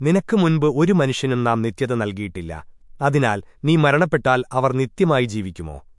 നിനക്ക് മുൻപ് ഒരു മനുഷ്യനും നാം നിത്യത നൽകിയിട്ടില്ല. അതിനാൽ നീ മരണപ്പെട്ടാൽ അവർ നിത്യമായി ജീവിക്കുമോ?